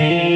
mm